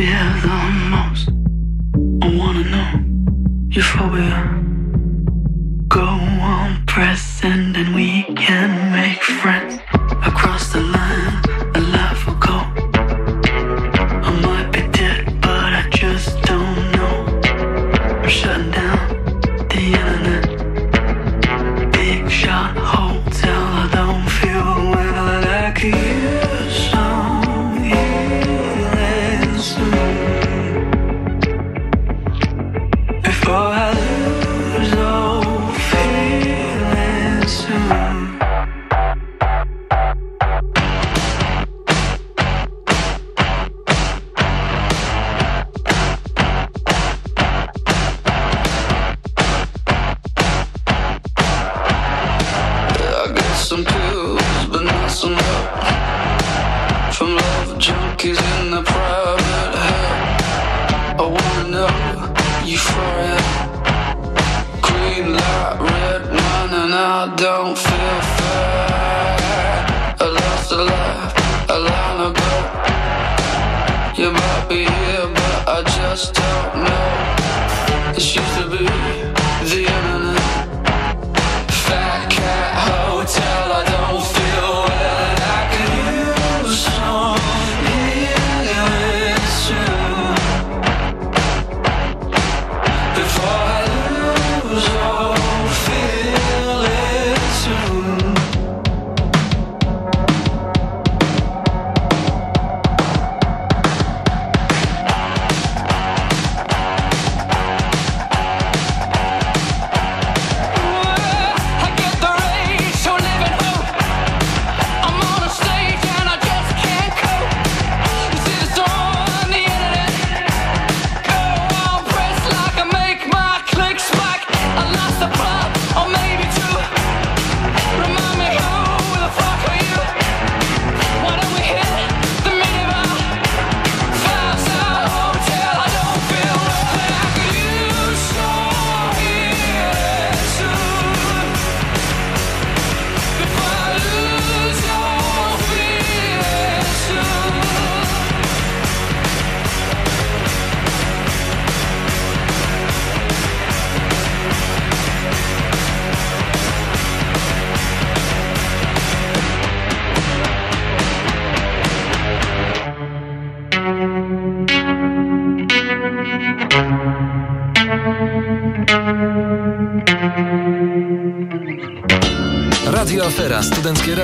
feel the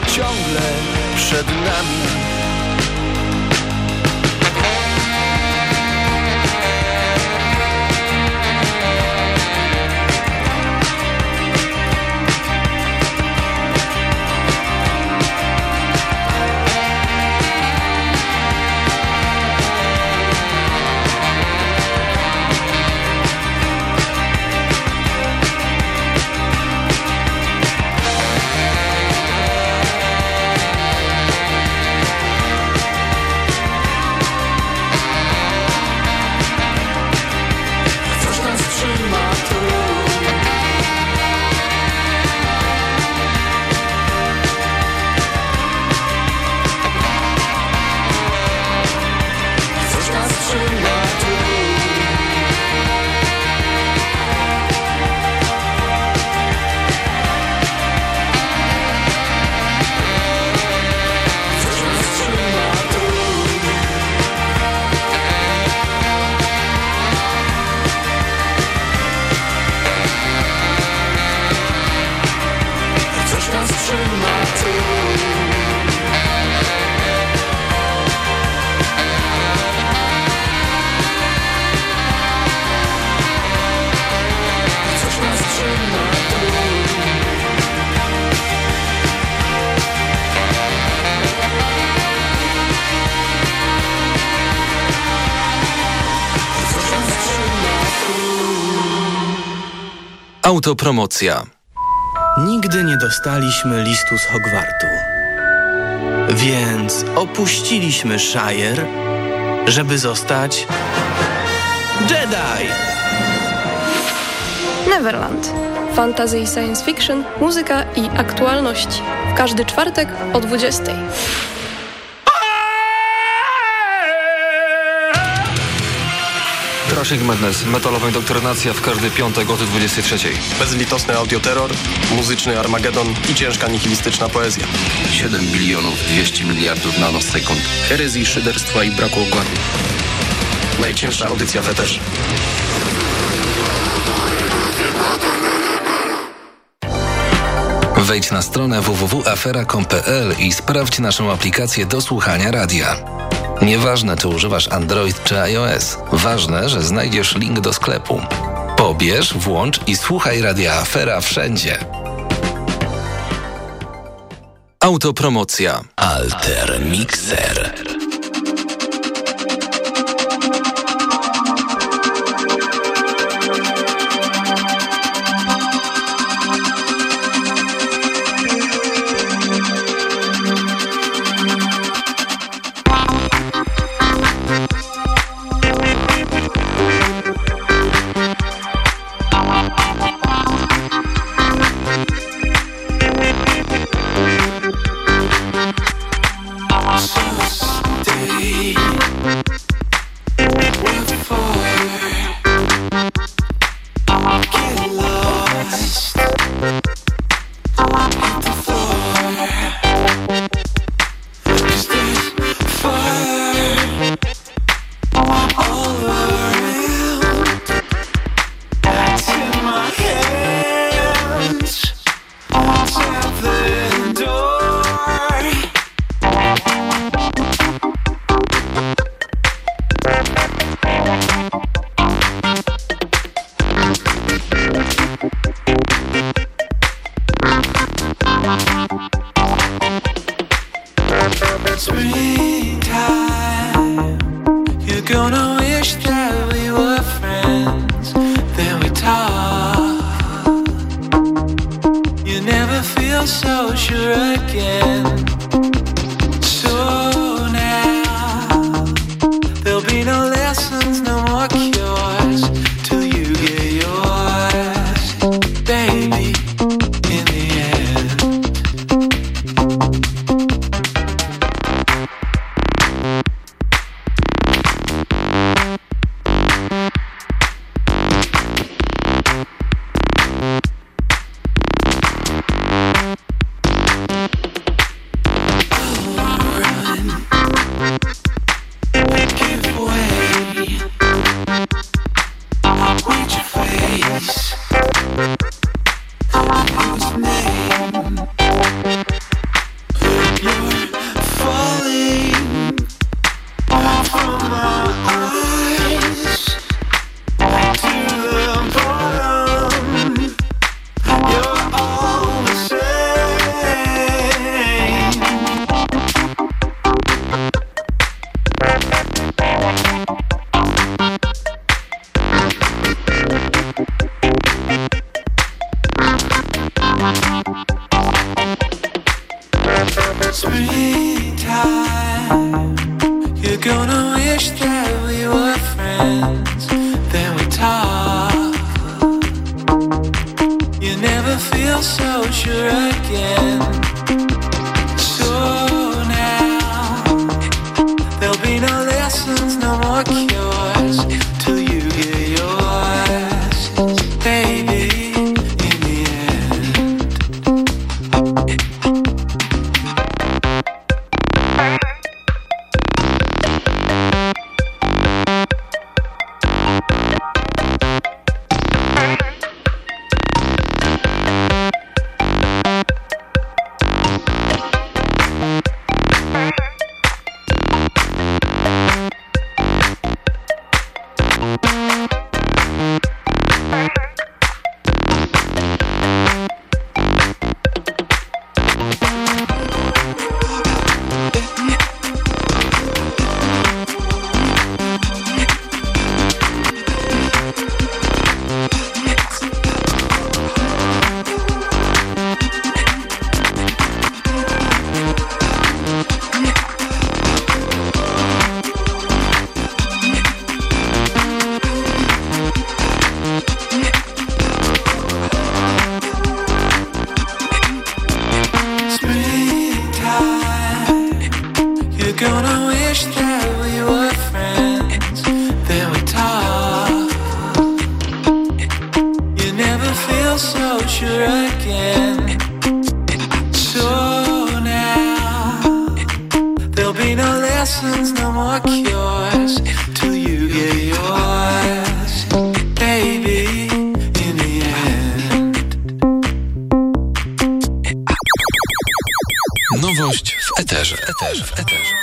Ciągle przed nami Autopromocja. Nigdy nie dostaliśmy listu z Hogwartu. Więc opuściliśmy Shire, żeby zostać Jedi. Neverland. Fantasy i science fiction, muzyka i aktualności. W każdy czwartek o 20. Trashing Madness. Metalowa indoktrynacja w każdy piątek o 23. Bezlitosny audioterror, muzyczny Armagedon i ciężka nihilistyczna poezja. 7 bilionów 200 miliardów nanosekund. Herezji, szyderstwa i braku okładu. Najcięższa audycja w eterze. Wejdź na stronę www.afera.com.pl i sprawdź naszą aplikację do słuchania radia. Nieważne, czy używasz Android czy iOS, ważne, że znajdziesz link do sklepu. Pobierz, włącz i słuchaj radia Afera wszędzie. Autopromocja. Alter Mixer. then we talk. You never feel so sure again. Nowość w eterze, w eterze, w eterze.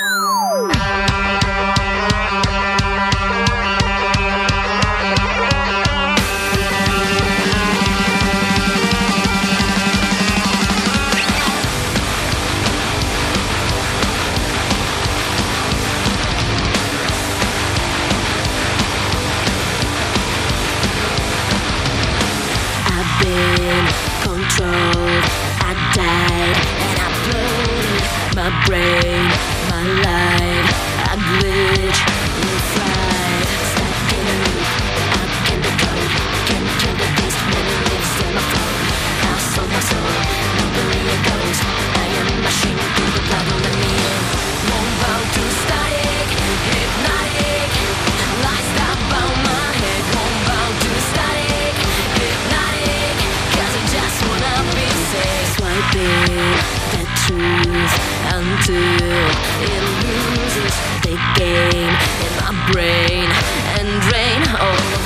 train, my life, I glitch inside. Me, I can the code, beast my. I sold my soul, nobody. I am a machine, the. Won't bow to static, hypnotic, lies that my head. Won't bow to static, I just wanna be safe. That truth do. It loses the game in my brain and drain all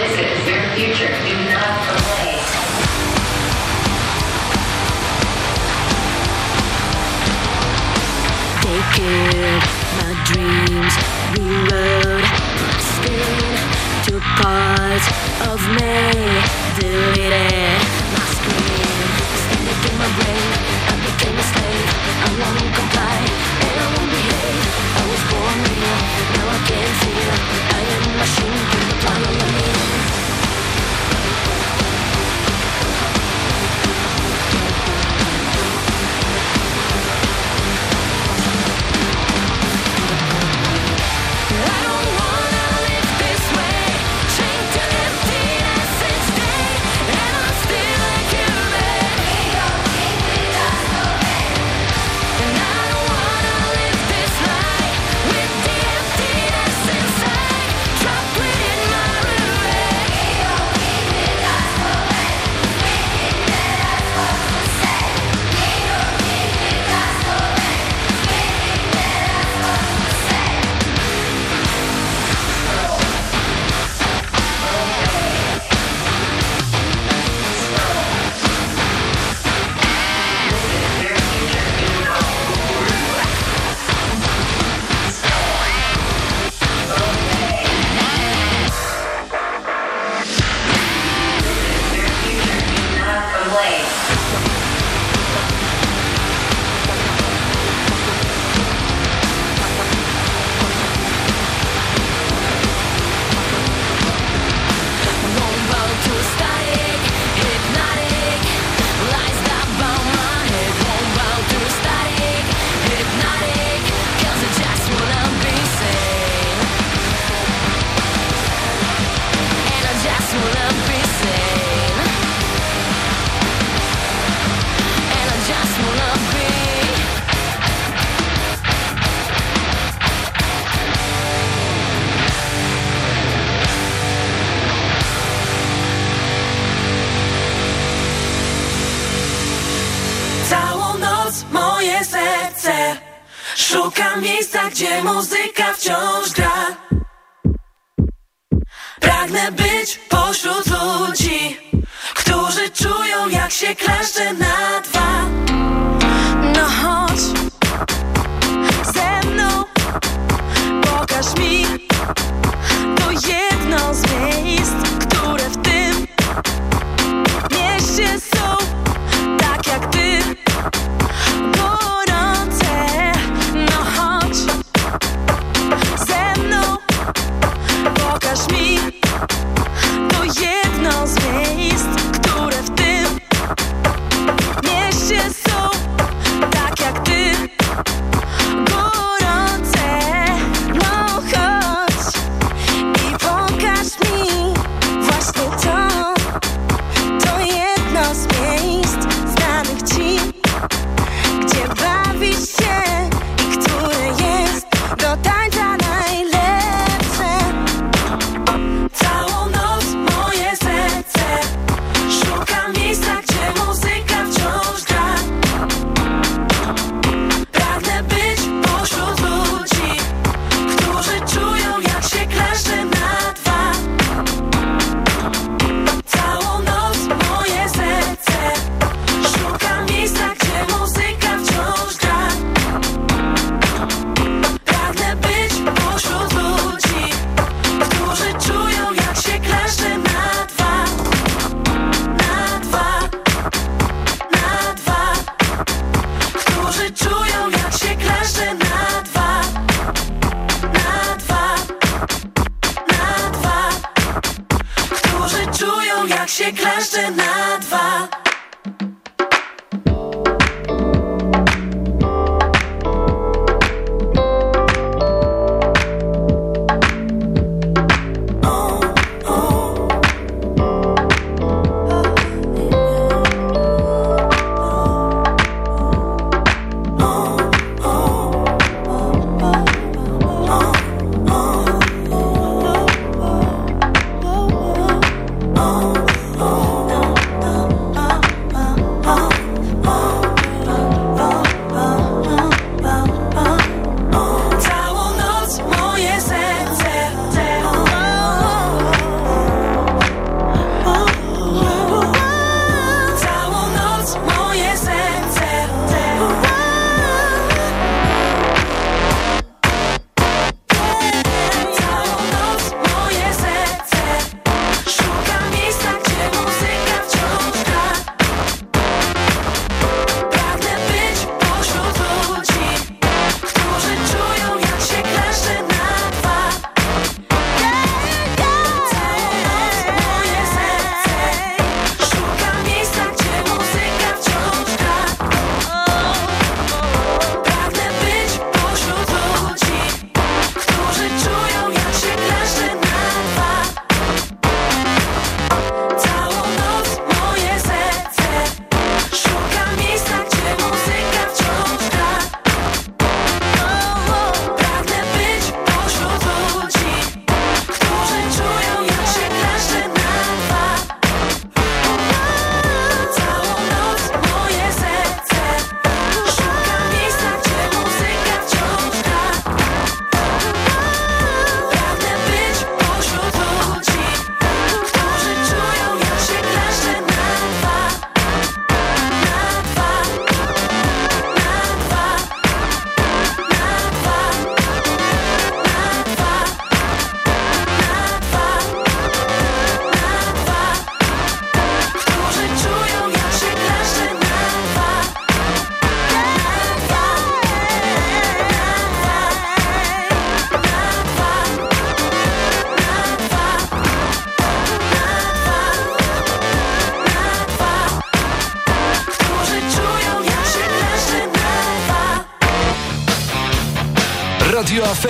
This is your future. Do not delay. Naked, my dreams reload. Spin to parts of me. Deleted my screen. Standing in my brain. I became a slave. I won't comply and I won't behave. I was born real. Now I can't feel. I am a machine. Follow me.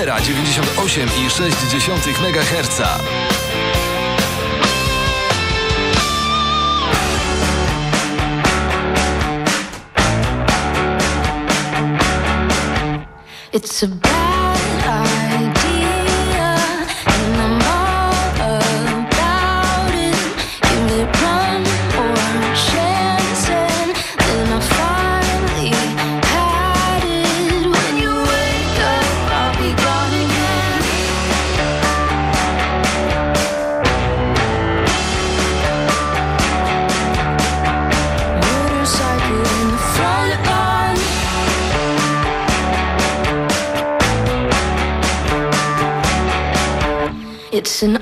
Afera 98,6 MHz. It's an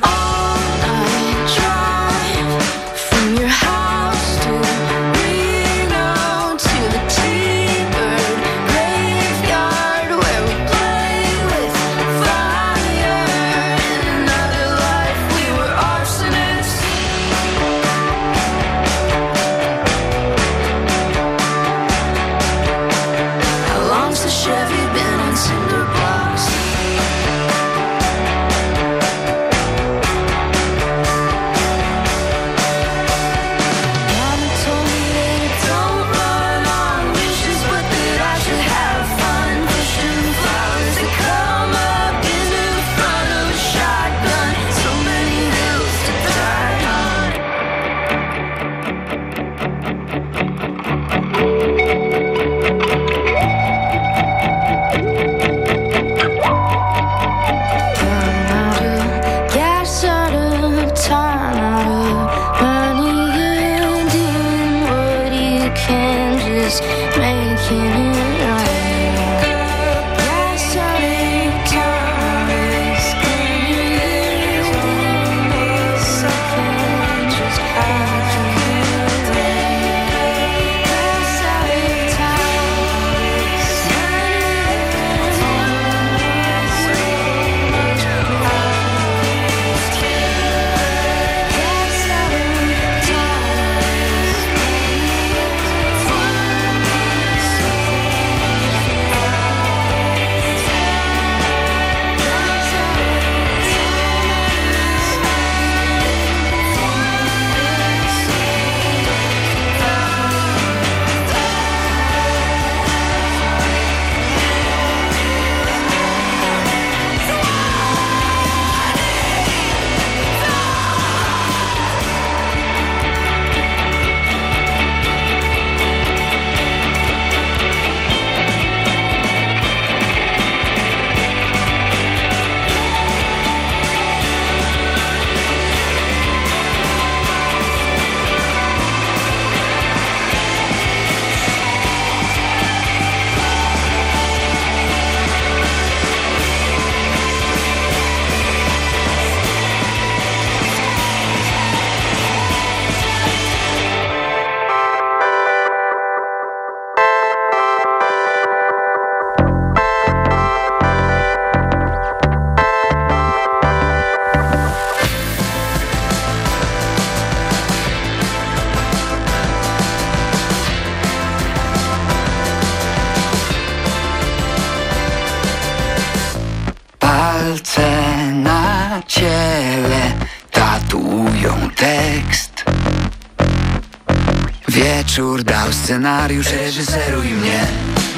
Scenariusz reżyseruj mnie.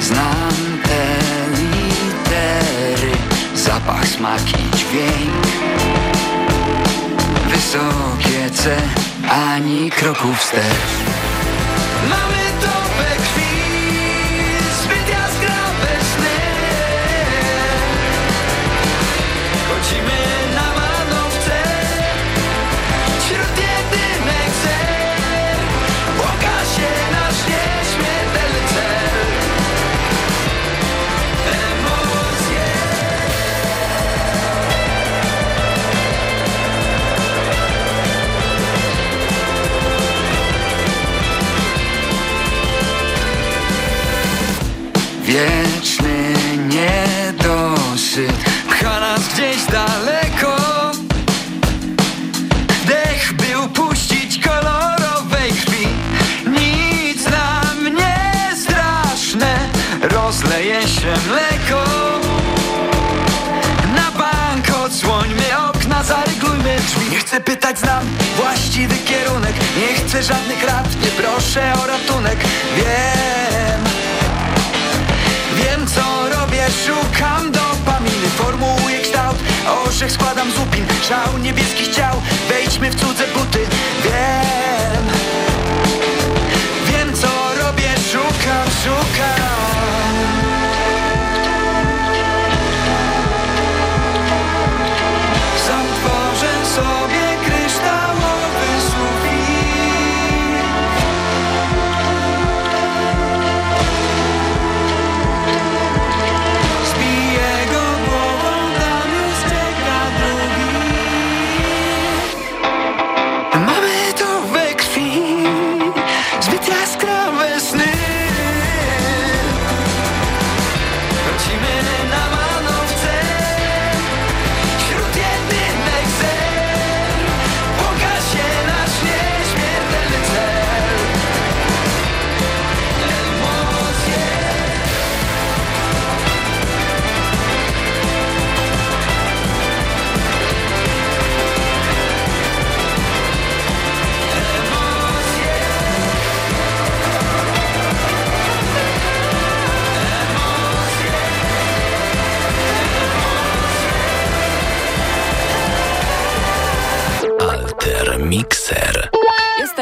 Znam te litery. Zapach, smak i dźwięk. Wysokie C Ani kroku wstecz. Mamy to we krwi. Znam właściwy kierunek. Nie chcę żadnych rad, nie proszę o ratunek. Wiem Wiem co robię, szukam dopaminy. Formułuję kształt, orzech składam z upin. Szał niebieskich ciał, wejdźmy w cudze buty. Wiem Wiem co robię, szukam, szukam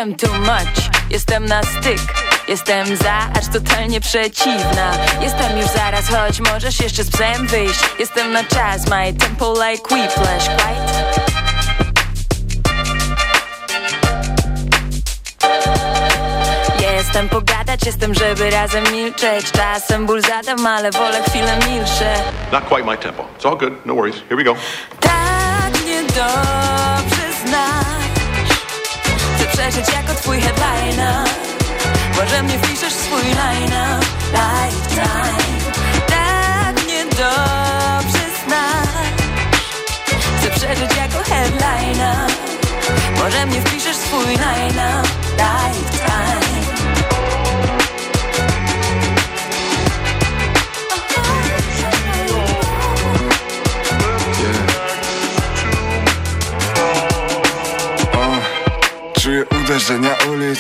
Jestem too much, jestem na styk Jestem za, aż totalnie przeciwna Jestem już zaraz, choć możesz jeszcze z psem wyjść Jestem na czas, my tempo like whiplash, quite Jestem pogadać, jestem, żeby razem milczeć Czasem ból zadam, ale wolę chwilę milczę Not quite my tempo. It's all good. No worries. Here we go. Tak niedobrze Przeżyć jako twój headliner. Może mnie wpiszesz swój line Lifetime Tak niedobrze znasz. Chcę przeżyć jako headliner. Może mnie wpiszesz swój line Lifetime uderzenia ulic.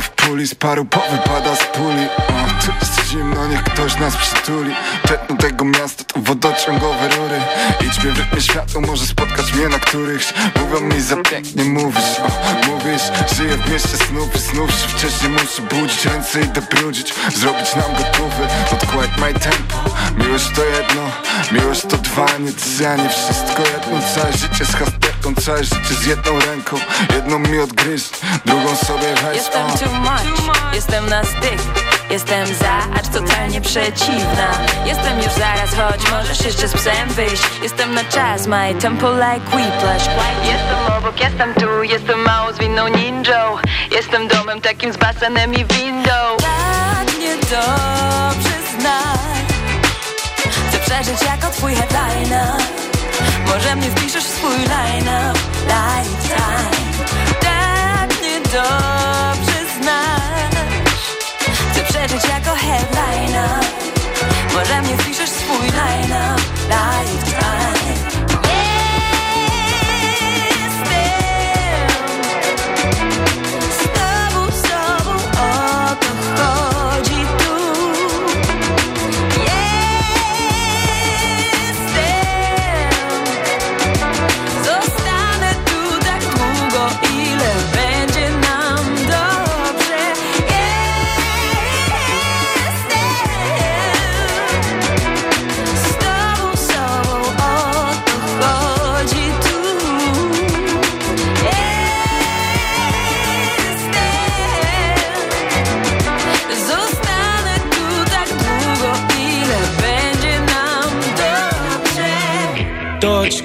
W puli z paru powypada z puli. O, Tu jest zimno, niech ktoś nas przytuli. Tętno tego miasta to wodociągowe rury. Idźmy w rytmie światła, może spotkać mnie na którychś. Mówią mi za pięknie mówisz. O, Mówisz, żyję w mieście snów i snów. Się Wcześniej muszę budzić ręce i dobrudzić Zrobić nam gotowy, not quite my tempo. Miłość to jedno, miłość to dwa, nie trzy, nie wszystko jedno. Całe życie z całe życie z jedną ręką? Jedną mi odgryźć, drugą sobie weź. Jestem too much, jestem na styk. Jestem za, acz totalnie przeciwna. Jestem już zaraz, choć możesz jeszcze z psem wyjść. Jestem na czas, my tempo like whiplash. Jestem obok, jestem tu, jestem mało zwinną ninją. Jestem domem takim z basenem i windą. Tak niedobrze znać. Chcę przeżyć jako twój headliner Może mnie wpiszesz w swój line Lifetime. Tak niedobrze znasz. Chcę przeżyć jako headliner. Może mnie wpiszesz w swój line Lifetime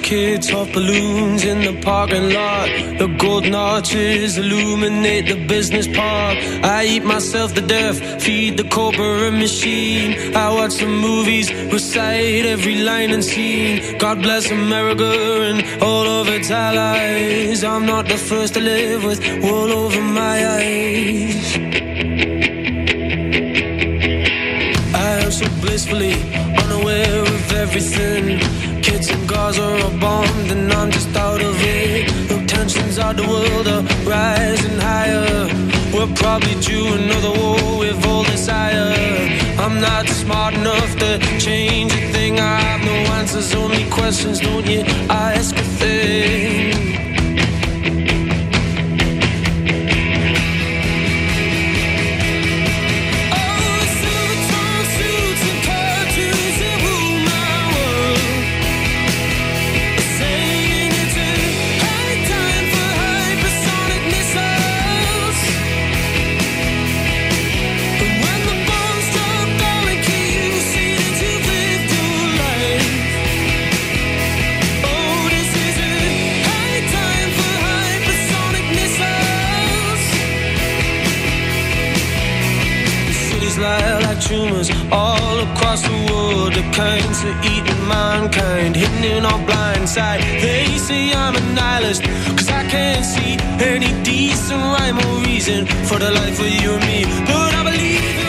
kids off balloons in the parking lot. The gold notches illuminate the business park. I eat myself to death, feed the corporate machine. I watch the movies, recite every line and scene. God bless America and all of its allies. I'm not the first to live with wool over my eyes. I am so blissfully unaware of everything. Kids and cars are all bombed, and I'm just out of it. The tensions of the world are rising higher. We're probably due another war with all desire. I'm not smart enough to change a thing. I have no answers, only questions. Don't you ask a thing? The kinds of eating mankind, hidden in our blind side. They say I'm a nihilist, cause I can't see any decent rhyme or reason for the life of you and me. But I believe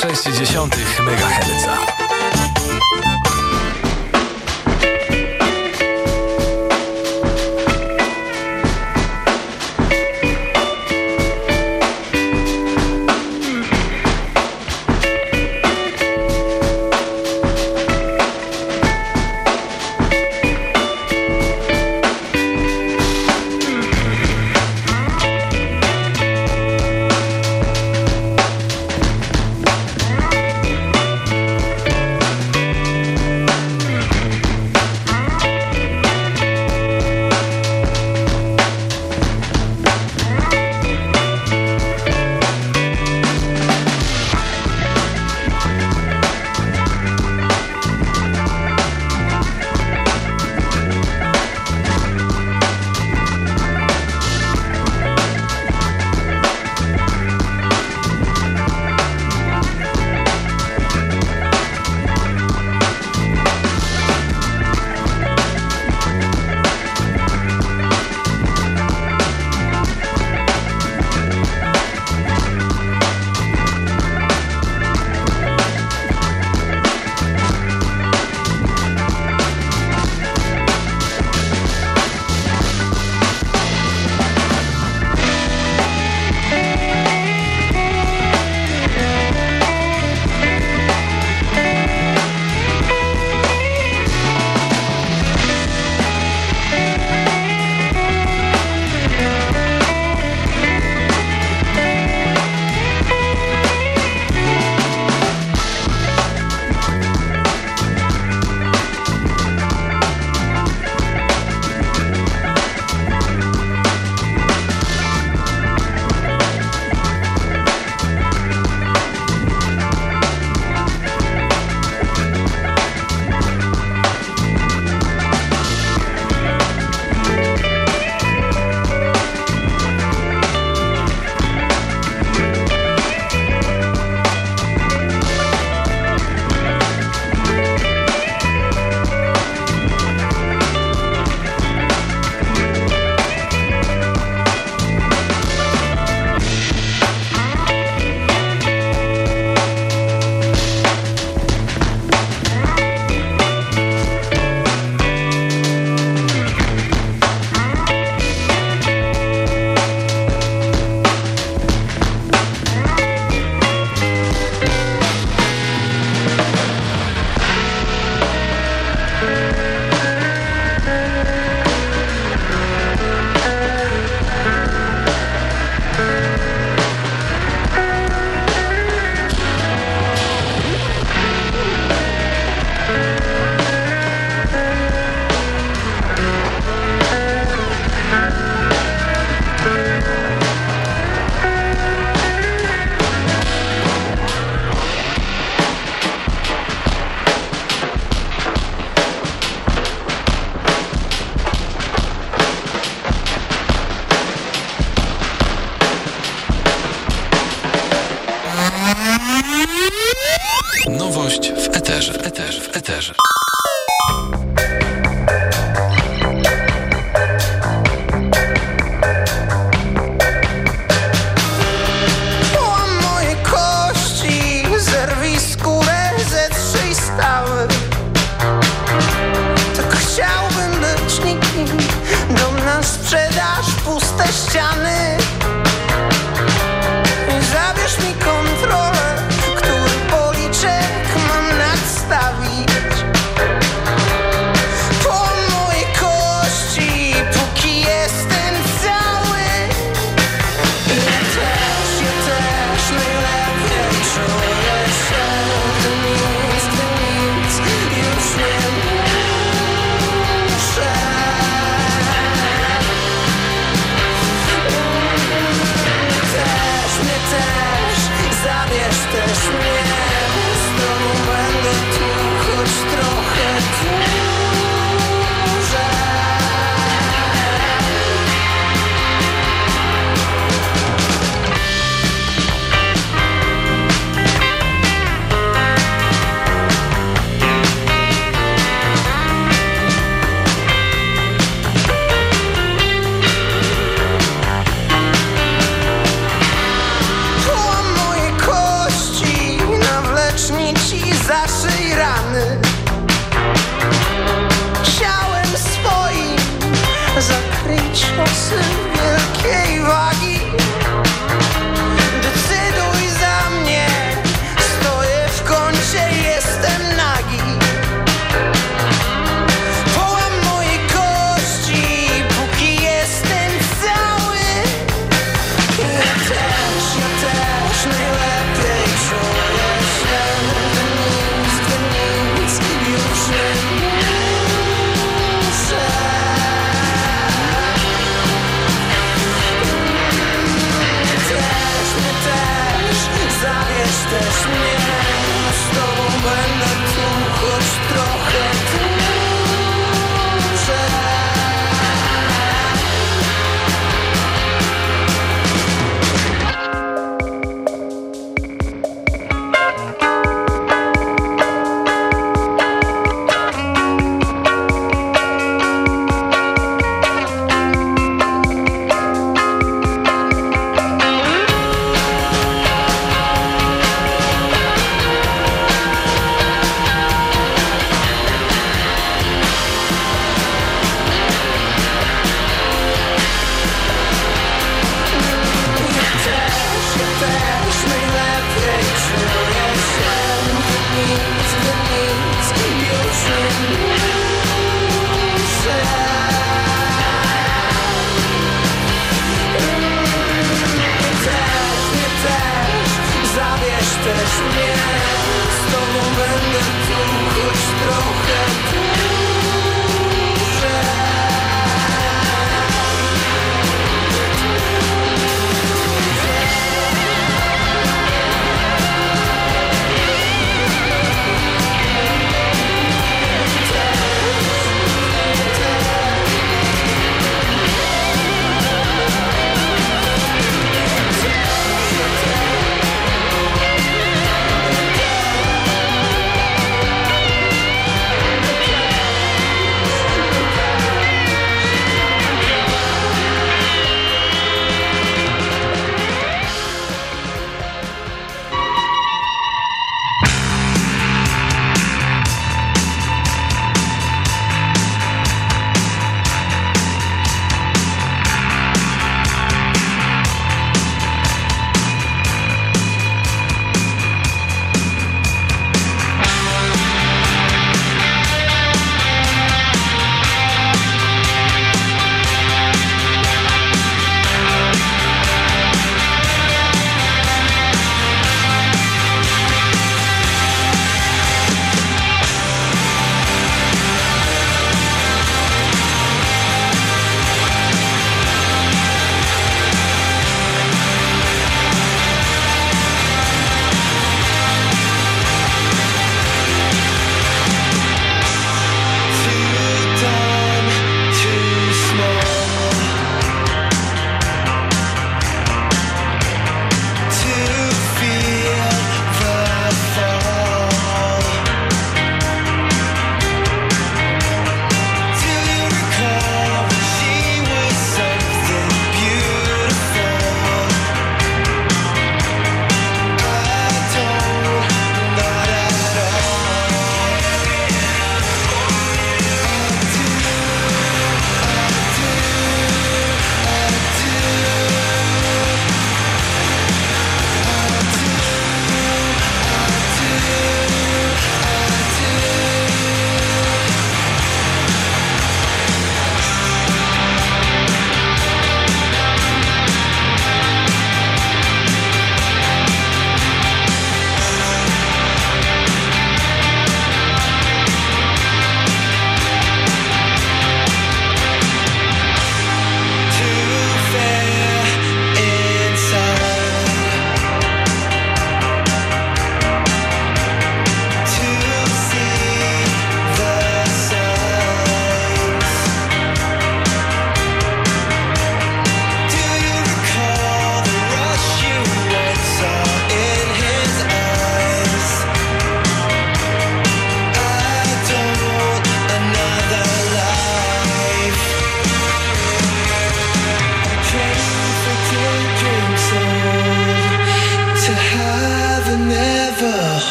98,6 MHz.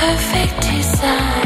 perfect design.